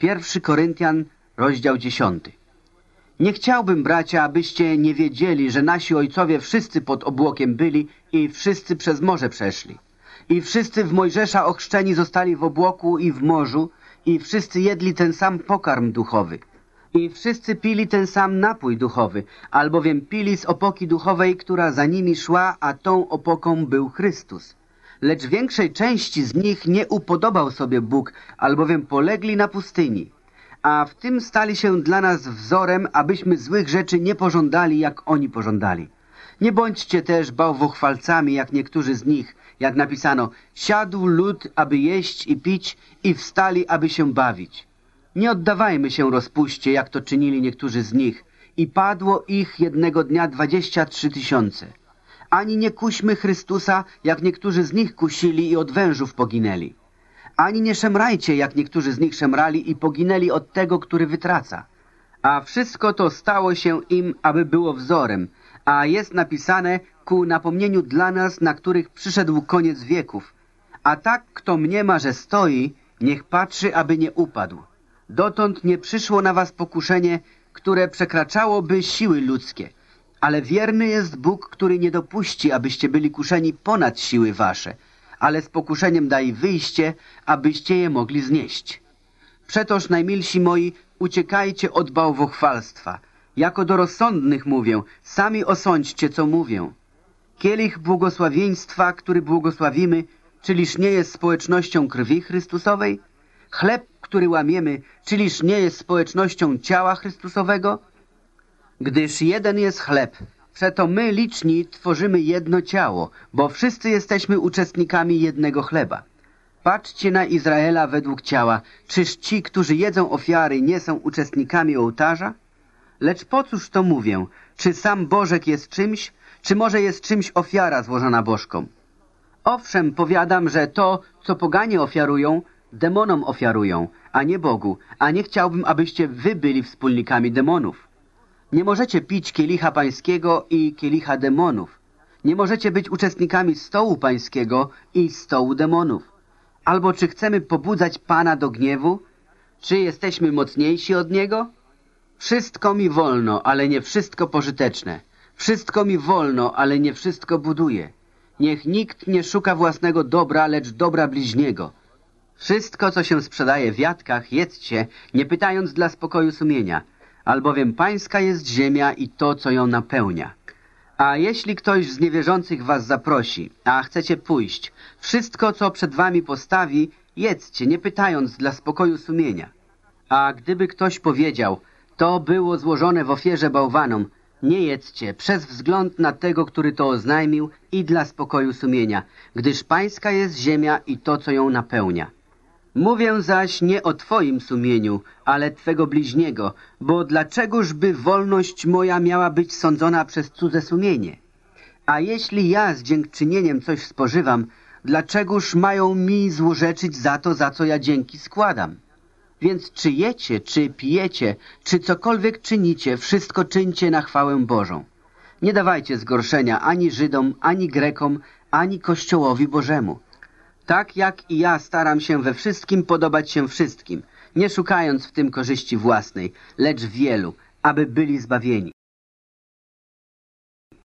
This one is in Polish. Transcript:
Pierwszy Koryntian, rozdział 10. Nie chciałbym, bracia, abyście nie wiedzieli, że nasi ojcowie wszyscy pod obłokiem byli i wszyscy przez morze przeszli. I wszyscy w Mojżesza ochrzczeni zostali w obłoku i w morzu i wszyscy jedli ten sam pokarm duchowy. I wszyscy pili ten sam napój duchowy, albowiem pili z opoki duchowej, która za nimi szła, a tą opoką był Chrystus. Lecz większej części z nich nie upodobał sobie Bóg, albowiem polegli na pustyni. A w tym stali się dla nas wzorem, abyśmy złych rzeczy nie pożądali, jak oni pożądali. Nie bądźcie też bałwochwalcami, jak niektórzy z nich, jak napisano, siadł lud, aby jeść i pić i wstali, aby się bawić. Nie oddawajmy się rozpuście, jak to czynili niektórzy z nich i padło ich jednego dnia dwadzieścia trzy tysiące. Ani nie kuśmy Chrystusa, jak niektórzy z nich kusili i od wężów poginęli. Ani nie szemrajcie, jak niektórzy z nich szemrali i poginęli od tego, który wytraca. A wszystko to stało się im, aby było wzorem, a jest napisane ku napomnieniu dla nas, na których przyszedł koniec wieków. A tak, kto mniema, że stoi, niech patrzy, aby nie upadł. Dotąd nie przyszło na was pokuszenie, które przekraczałoby siły ludzkie. Ale wierny jest Bóg, który nie dopuści, abyście byli kuszeni ponad siły wasze, ale z pokuszeniem daj wyjście, abyście je mogli znieść. Przetoż, najmilsi moi, uciekajcie od bałwochwalstwa. Jako do rozsądnych mówię, sami osądźcie, co mówię. Kielich błogosławieństwa, który błogosławimy, czyliż nie jest społecznością krwi Chrystusowej? Chleb, który łamiemy, czyliż nie jest społecznością ciała Chrystusowego? Gdyż jeden jest chleb, przeto my liczni tworzymy jedno ciało, bo wszyscy jesteśmy uczestnikami jednego chleba. Patrzcie na Izraela według ciała. Czyż ci, którzy jedzą ofiary, nie są uczestnikami ołtarza? Lecz po cóż to mówię? Czy sam Bożek jest czymś, czy może jest czymś ofiara złożona bożkom? Owszem, powiadam, że to, co poganie ofiarują, demonom ofiarują, a nie Bogu, a nie chciałbym, abyście wy byli wspólnikami demonów. Nie możecie pić kielicha pańskiego i kielicha demonów. Nie możecie być uczestnikami stołu pańskiego i stołu demonów. Albo czy chcemy pobudzać Pana do gniewu? Czy jesteśmy mocniejsi od Niego? Wszystko mi wolno, ale nie wszystko pożyteczne. Wszystko mi wolno, ale nie wszystko buduje. Niech nikt nie szuka własnego dobra, lecz dobra bliźniego. Wszystko, co się sprzedaje w jadkach, jedzcie, nie pytając dla spokoju sumienia, albowiem pańska jest ziemia i to, co ją napełnia. A jeśli ktoś z niewierzących was zaprosi, a chcecie pójść, wszystko, co przed wami postawi, jedzcie, nie pytając dla spokoju sumienia. A gdyby ktoś powiedział, to było złożone w ofierze bałwanom, nie jedzcie, przez wzgląd na tego, który to oznajmił i dla spokoju sumienia, gdyż pańska jest ziemia i to, co ją napełnia. Mówię zaś nie o twoim sumieniu, ale twego bliźniego, bo dlaczegoż by wolność moja miała być sądzona przez cudze sumienie? A jeśli ja z dziękczynieniem coś spożywam, dlaczegoż mają mi złorzeczyć za to, za co ja dzięki składam? Więc czy jecie, czy pijecie, czy cokolwiek czynicie, wszystko czyńcie na chwałę Bożą. Nie dawajcie zgorszenia ani Żydom, ani Grekom, ani Kościołowi Bożemu. Tak jak i ja staram się we wszystkim podobać się wszystkim, nie szukając w tym korzyści własnej, lecz wielu, aby byli zbawieni.